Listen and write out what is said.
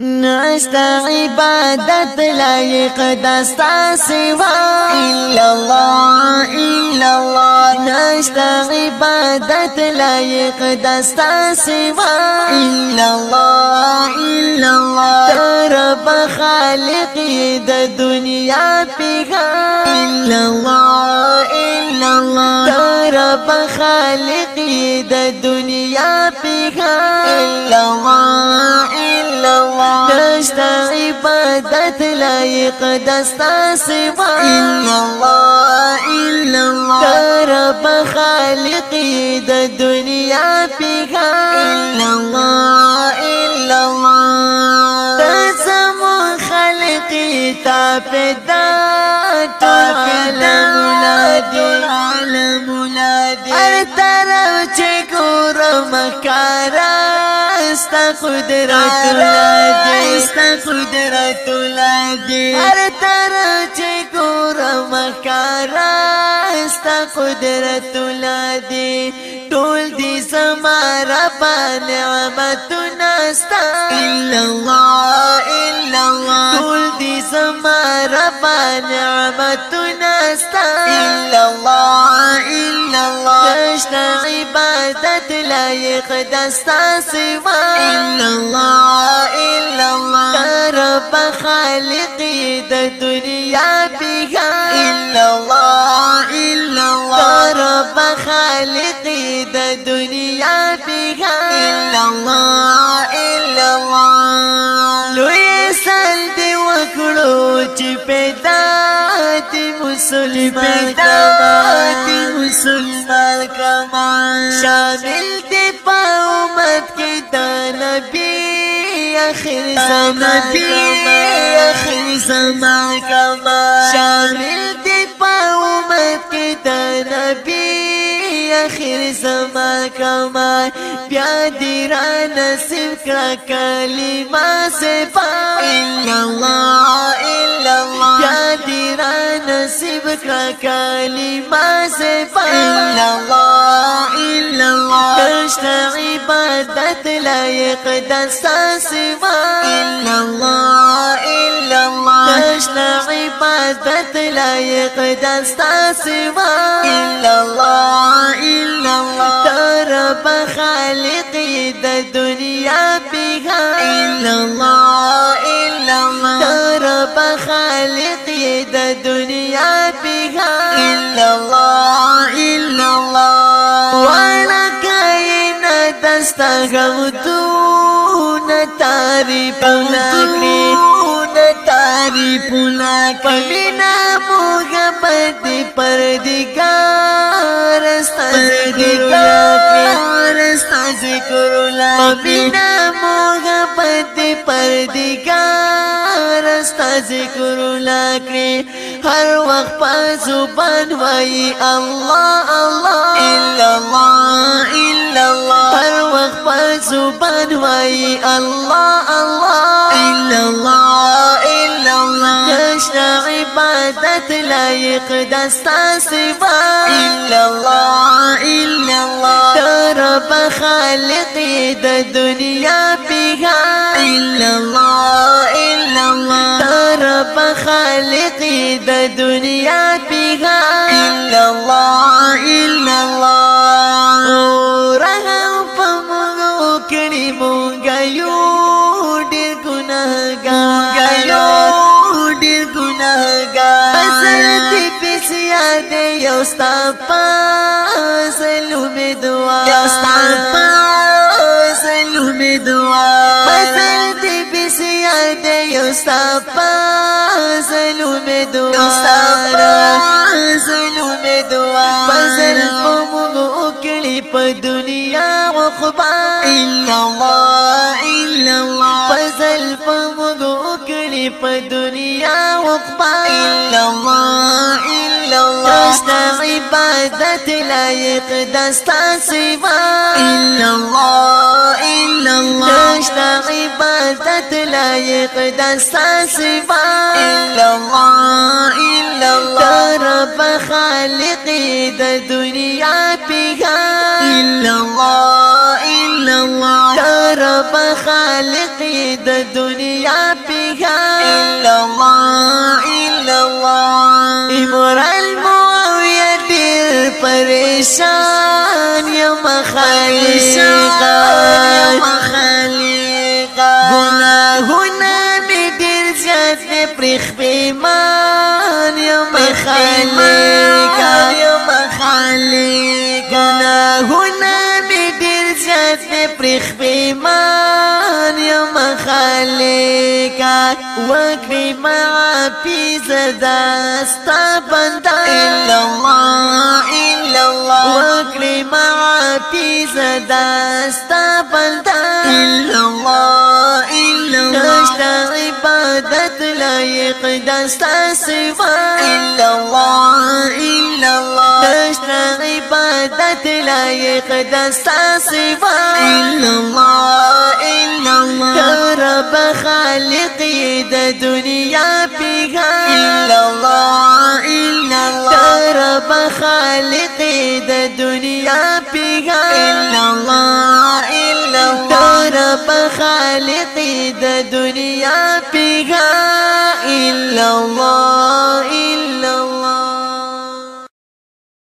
نشتا عبادت لایق دستا سوا. إلا الله إلا الله. نشتا عبادت لایق دستا سوا. إلا الله إلا الله. رب خالق د دنیا إلا الله الله رب خالق د دنیا پیغا الا الله. الا الله نشتا عبادت لایق دستا سوا الا الله الا الله رب خالق د دنیا پیغا الا الله. الا الله تزم خالق تا پیدا ټاکله ولادي هر طرف چې ګورم کارا ستا قدرت ولادي. ستا قدرت ولادي. هر طرف چې ګورم کارا ستا قدرت ولادي. ټول دي زما رب نعمتونه ستا. الا الله. نشتا عبادت لایق دستا سوا. إلا الله إلا الله. رب خالق د دنیا بها. إلا الله إلا الله. رب خالق د دنیا بها. إلا الله إلا الله. لوی سل دی وکړو چې پیدا دي مسلمان کما دي مسلمان کما شامل دي په امت د نبی اخر زمان کما اخر زمان کما شامل دي نبی آخر زمان کما بیا دي را نصیب صفا الا الله الا الله. بیا دي را نصیب کلمه صفا الا الله الا نشته عبادت لایق دستا سوا الا الله. لایق دستا سوا إلا الله إلا الله. رب خالق د دنیا بها. إلا الله إلا الله. رب خالق د دنیا بها. إلا الله إلا الله. وانا کاینا دستا غمدون تعریف لکړي تعریف تعریفنا کلینا محبت پردگار استا پردگار استا ذکر لا بنا محبت پردگار استا ذکر لا کری هر وقت په زبان وای الله الله الا الله الا الله هر وقت په زبان وای الله عبادت لایق دستا سوا. الا الله الا الله. رب خالق د دنیا بها الا الله الا الله. رب خالق د دنیا بها الا الله الا الله. دې یو ستا پاسلو می دعا. یو ستا پاسلو می دعا. اصل دې پسیا دې یو ستا یو ستا په دنیا وخبا الا الله الا الله فزل پمغو کړي په دنیا وخبا الا الله الا الله دستا عبادت لایق دستا سوا إلا الله إلا الله. دستا عبادت لایق دستا سوا إلا الله إلا الله. رب خالق د دنیا پیغام إلا الله إلا الله. رب خالق د دنیا پیغا إلا الله إلا الله. أمر پریشان یم خالقا یم خالقا گناهونه می ډیر زیات پرخ پیمان یم خالقا یم خالقا گناهونه می ډیر زیات پرخ پیمان یم خالقا وکړي معافي زدا ستا بندا الا الله الا الله وکړي معافي زدا ستا بندا الا الله الا الله نشتا عبادت لایق دستا سوا۔ الا الله الا الله نشتا عبادت لایق دستا سوا۔ الا الله الا د دنیا پیغا إلا الله إلا الله. رب خالق د دنیا پیغا إلا الله إلا الله. رب خالق د دنیا پیغا إلا الله.